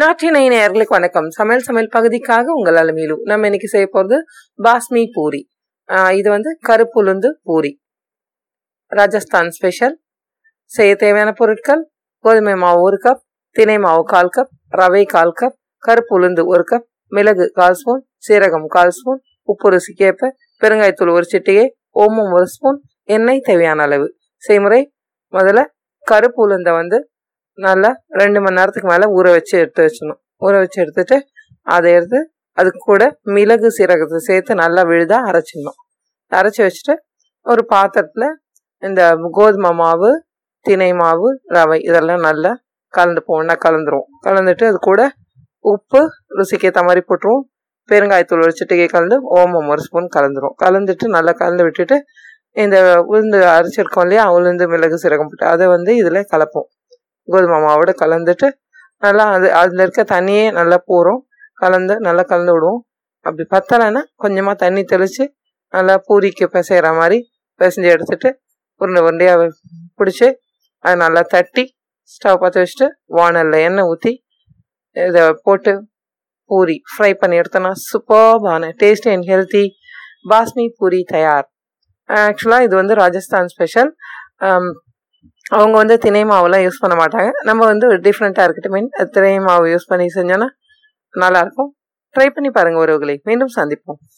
நாட்டினை நேர்களுக்கு வணக்கம். சமையல் சமையல் பகுதிக்காக உங்கள் அலமையிலும் நம்ம இன்னைக்கு செய்ய போகிறது பாஸ்மி பூரி. இது வந்து கருப்புளுந்து பூரி. ராஜஸ்தான் ஸ்பெஷல் செய்ய தேவையான பொருட்கள் கோதுமை மாவு ஒரு கப் தினை மாவு கால் கப் ரவை கால் கப் கருப்பு உளுந்து ஒரு கப் மிளகு கால் ஸ்பூன் சீரகம் கால் ஸ்பூன் உப்பு ருசிக்கேற்ப பெருங்காயத்தூள் ஒரு சிட்டிகை ஓமம் ஒரு ஸ்பூன் எண்ணெய் தேவையான அளவு. செய்முறை முதல்ல கருப்பு உளுந்தை வந்து நல்லா ரெண்டு மணி நேரத்துக்கு மேலே ஊற வச்சு எடுத்து வச்சிடணும். ஊற வச்சு எடுத்துட்டு அதை எடுத்து அது கூட மிளகு சீரகத்தை சேர்த்து நல்லா விழுதா அரைச்சிடணும். அரைச்சி வச்சுட்டு ஒரு பாத்திரத்தில் இந்த கோதுமை மாவு தினை மாவு ரவை இதெல்லாம் நல்லா கலந்து ஒன்றா கலந்துருவோம். கலந்துட்டு அது கூட உப்பு ருசிக்கு ஏற்ற மாதிரி போட்டுருவோம். பெருங்காயத்தூள் ஒரு சிட்டிகை கலந்து ஓமம் ஒரு ஸ்பூன் கலந்துரும். கலந்துட்டு நல்லா கலந்து விட்டுட்டு இந்த உளுந்து அரைச்சிருக்கோம் இல்லையா? உளுந்து மிளகு சீரகம் போட்டு அதை வந்து இதில் கலப்போம். கோதுமை மாவோட கலந்துட்டு நல்லா அது அதில் இருக்க தண்ணியே நல்லா போகிறோம் கலந்து நல்லா கலந்து விடுவோம். அப்படி பத்தலைன்னா கொஞ்சமாக தண்ணி தெளித்து நல்லா பூரிக்கு பிசைகிற மாதிரி பிசைஞ்சு எடுத்துட்டு உருண்டை உருண்டையாக பிடிச்சி அதை நல்லா தட்டி ஸ்டவ் பற்ற வச்சுட்டு வானலில் எண்ணெய் ஊற்றி இதை போட்டு பூரி ஃப்ரை பண்ணி எடுத்தோன்னா சூப்பர்பான டேஸ்டி அண்ட் ஹெல்த்தி பாஸ்மி பூரி தயார். ஆக்சுவலாக இது வந்து ராஜஸ்தான் ஸ்பெஷல் அவங்க வந்து தினை மாவுலாம் யூஸ் பண்ண மாட்டாங்க. நம்ம வந்து டிஃப்ரெண்ட்டாக இருக்கட்டும். மீன் தினை மாவு யூஸ் பண்ணி செஞ்சோன்னா நல்லாயிருக்கும் ட்ரை பண்ணி பாருங்கள் உறவுகளை. மீண்டும் சந்திப்போம்.